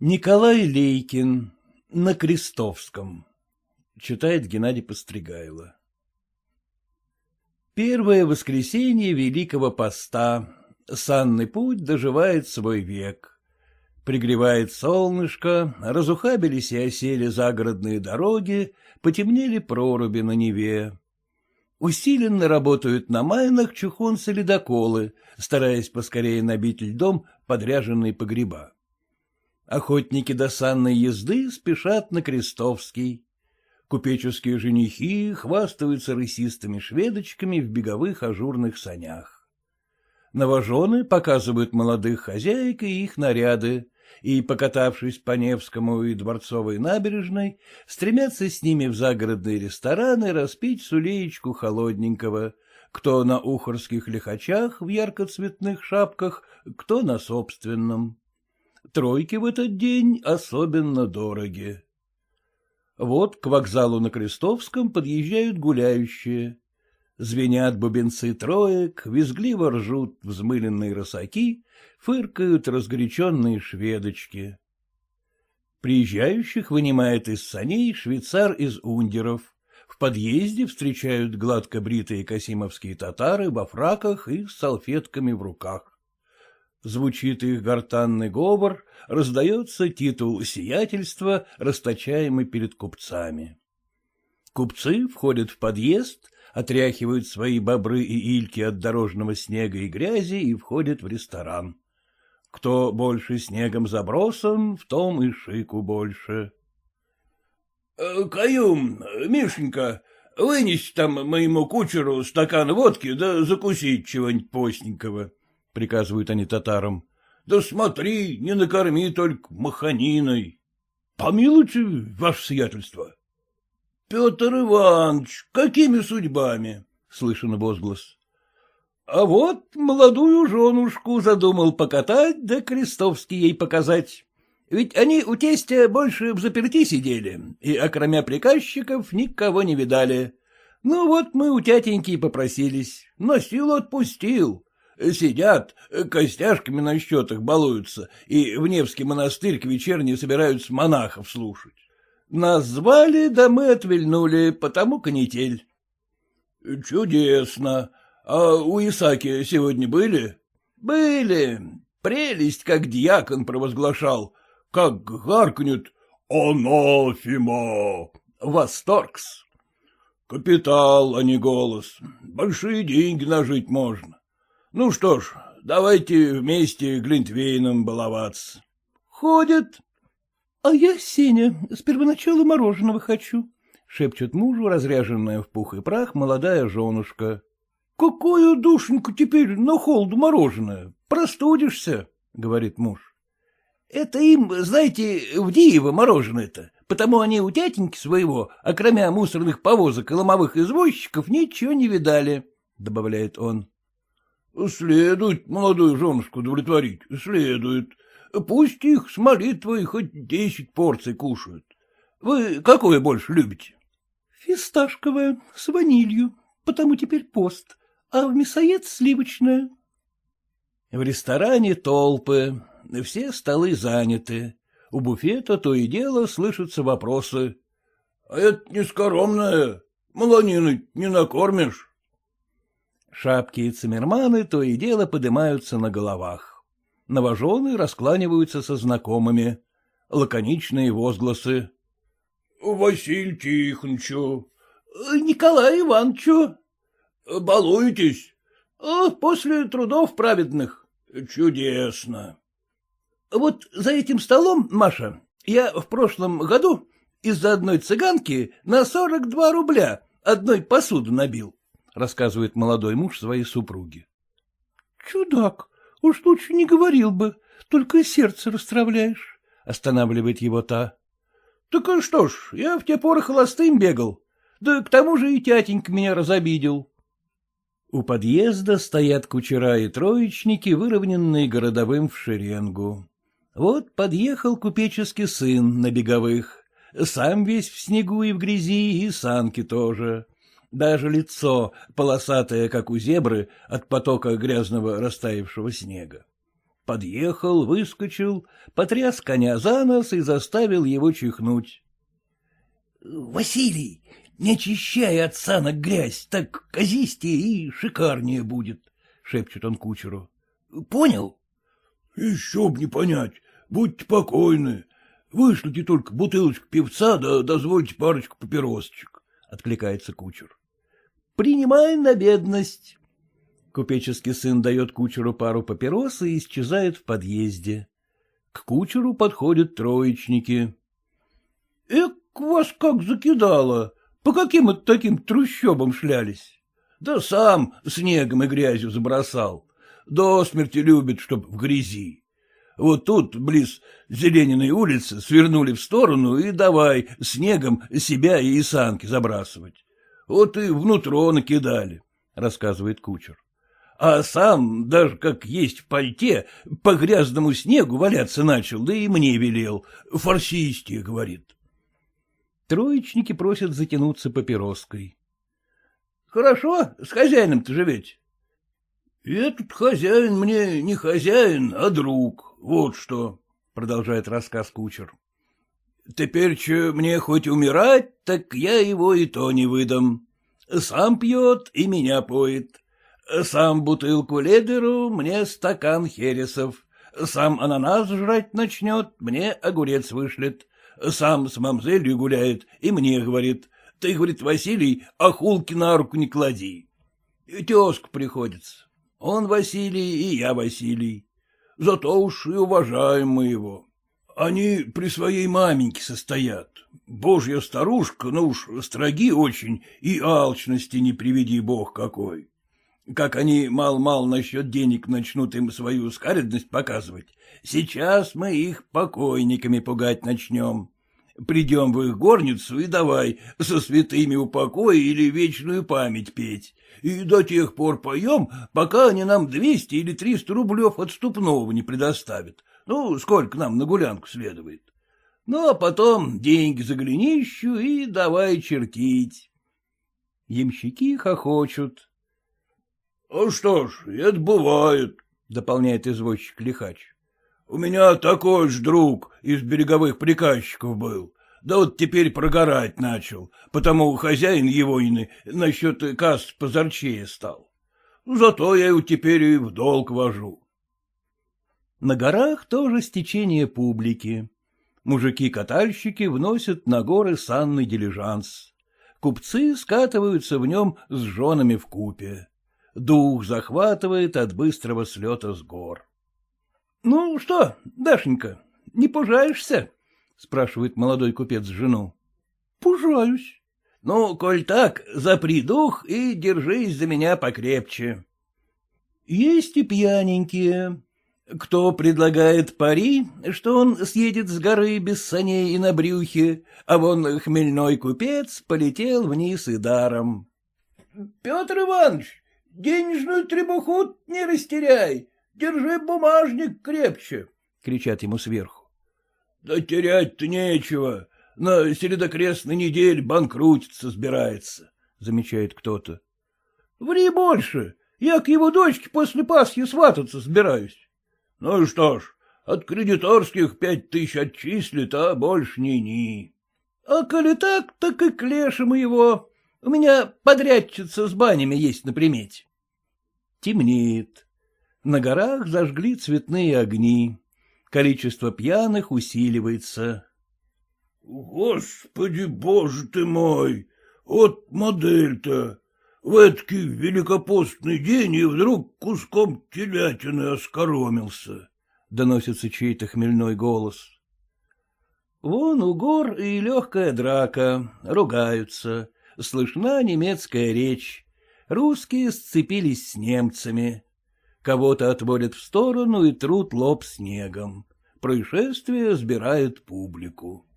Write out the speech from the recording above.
Николай Лейкин на Крестовском. Читает Геннадий Постригайло. Первое воскресенье Великого Поста. Санный путь доживает свой век. Пригревает солнышко, разухабились и осели загородные дороги, потемнели проруби на Неве. Усиленно работают на майнах чухонцы-ледоколы, стараясь поскорее набить льдом подряженные погреба. Охотники до санной езды спешат на Крестовский. Купеческие женихи хвастаются рысистыми шведочками в беговых ажурных санях. Новожены показывают молодых хозяек и их наряды, и, покатавшись по Невскому и Дворцовой набережной, стремятся с ними в загородные рестораны распить сулеечку холодненького, кто на ухорских лихачах в яркоцветных шапках, кто на собственном. Тройки в этот день особенно дороги. Вот к вокзалу на Крестовском подъезжают гуляющие. Звенят бубенцы троек, визгливо ржут взмыленные росаки, фыркают разгоряченные шведочки. Приезжающих вынимает из саней швейцар из ундеров. В подъезде встречают гладко бритые касимовские татары во фраках и с салфетками в руках звучит их гортанный говор, раздается титул сиятельства, расточаемый перед купцами. Купцы входят в подъезд, отряхивают свои бобры и ильки от дорожного снега и грязи и входят в ресторан. Кто больше снегом забросан, в том и шику больше. «Э, — Каюм, Мишенька, вынеси там моему кучеру стакан водки да закусить чего-нибудь постненького, — приказывают они татарам. — Да смотри, не накорми только маханиной. — Помилуйте, ваше сиятельство. — Петр Иванович, какими судьбами? — слышен возглас. — А вот молодую женушку задумал покатать, да Крестовский ей показать. Ведь они у тестя больше в заперти сидели, и, окромя приказчиков, никого не видали. Ну вот мы у тятеньки попросились, но силу отпустил. Сидят, костяшками на счетах балуются, и в Невский монастырь к вечерне собираются монахов слушать. Нас да мы отвильнули, потому канитель. — Чудесно. А у Исаки сегодня были? — Были. Прелесть, как дьякон провозглашал. Как гаркнет «Анафима!» Восторгс. Капитал, а не голос. Большие деньги нажить можно. Ну что ж, давайте вместе Глинтвейном баловаться. — Ходят. — А я, Сеня, с первоначала мороженого хочу, — шепчет мужу разряженная в пух и прах молодая женушка. — Какую душеньку теперь на холоду мороженое? Простудишься, — говорит муж. — Это им, знаете, в Диево мороженое-то, потому они у тятеньки своего, окромя мусорных повозок и ломовых извозчиков, ничего не видали, — добавляет он. — Следует молодую женушку удовлетворить, следует. Пусть их с молитвой хоть десять порций кушают. Вы какое больше любите? — Фисташковое, с ванилью, потому теперь пост, а в мясоед сливочное. В ресторане толпы, все столы заняты. У буфета то и дело слышатся вопросы. — А это нескоромное, маланины не накормишь? Шапки и цимерманы то и дело поднимаются на головах. Новожены раскланиваются со знакомыми. Лаконичные возгласы. — Василь Тихоновичу. — Николай Ивановичу. — Балуетесь? А, — После трудов праведных. — Чудесно. — Вот за этим столом, Маша, я в прошлом году из-за одной цыганки на сорок два рубля одной посуду набил рассказывает молодой муж своей супруги. — Чудак, уж лучше не говорил бы, только сердце расстравляешь, — останавливает его та. — Так а что ж, я в те поры холостым бегал, да к тому же и тятенька меня разобидел. У подъезда стоят кучера и троечники, выровненные городовым в шеренгу. Вот подъехал купеческий сын на беговых, сам весь в снегу и в грязи, и санки тоже. Даже лицо, полосатое, как у зебры, от потока грязного растаявшего снега. Подъехал, выскочил, потряс коня за нос и заставил его чихнуть. — Василий, не очищай от санок грязь, так казистее и шикарнее будет, — шепчет он кучеру. — Понял? — Еще б не понять. Будьте покойны. Вышлите только бутылочку певца, да дозвольте парочку папиросочек, — откликается кучер. — Принимай на бедность. Купеческий сын дает кучеру пару папирос и исчезает в подъезде. К кучеру подходят троечники. — Эк, вас как закидало! По каким это таким трущобам шлялись? Да сам снегом и грязью забросал. До смерти любит, чтоб в грязи. Вот тут, близ Зелениной улицы, свернули в сторону и давай снегом себя и санки забрасывать. Вот и внутрь накидали, — рассказывает кучер а сам, даже как есть в пальте, по грязному снегу валяться начал, да и мне велел. Фарсистия, говорит. Троечники просят затянуться папироской. — Хорошо, с хозяином-то живете. — Этот хозяин мне не хозяин, а друг, вот что, — продолжает рассказ кучер. — Теперь мне хоть умирать, так я его и то не выдам. Сам пьет и меня поет. Сам бутылку ледеру, мне стакан хересов. Сам ананас жрать начнет, мне огурец вышлет. Сам с мамзелью гуляет и мне говорит. Ты, говорит, Василий, охулки на руку не клади. Тезка приходится. Он Василий, и я Василий. Зато уж и уважаем мы его. Они при своей маменьке состоят. Божья старушка, ну уж строги очень, и алчности не приведи бог какой. Как они мал-мал насчет денег начнут им свою скаредность показывать, сейчас мы их покойниками пугать начнем. Придем в их горницу и давай со святыми упокой или вечную память петь. И до тех пор поем, пока они нам двести или триста рублев отступного не предоставят. Ну, сколько нам на гулянку следует. Ну, а потом деньги за глинищу и давай чертить. Ямщики хохочут. — А что ж, это бывает, — дополняет извозчик Лихач. — У меня такой же друг из береговых приказчиков был. Да вот теперь прогорать начал, потому хозяин его ины насчет касс позорчее стал. Зато я его теперь и в долг вожу. На горах тоже стечение публики. Мужики-катальщики вносят на горы санный дилижанс. Купцы скатываются в нем с женами в купе дух захватывает от быстрого слета с гор. — Ну что, Дашенька, не пужаешься? — спрашивает молодой купец жену. — Пужаюсь. — Ну, коль так, запри дух и держись за меня покрепче. Есть и пьяненькие. Кто предлагает пари, что он съедет с горы без саней и на брюхе, а вон хмельной купец полетел вниз и даром. — Петр Иванович, Денежную требуху не растеряй, держи бумажник крепче, — кричат ему сверху. — Да терять-то нечего, на середокрестной неделе банкрутиться собирается, — замечает кто-то. — Ври больше, я к его дочке после Пасхи свататься собираюсь. — Ну что ж, от кредиторских пять тысяч отчислит, а больше ни-ни. — А коли так, так и к лешему его. У меня подрядчица с банями есть на примете. Темнеет. На горах зажгли цветные огни. Количество пьяных усиливается. — Господи, боже ты мой! Вот модель-то! В эдакий великопостный день и вдруг куском телятины оскоромился, — доносится чей-то хмельной голос. Вон у гор и легкая драка, ругаются, слышна немецкая речь, русские сцепились с немцами. Кого-то отводят в сторону и трут лоб снегом. Происшествие сбирает публику.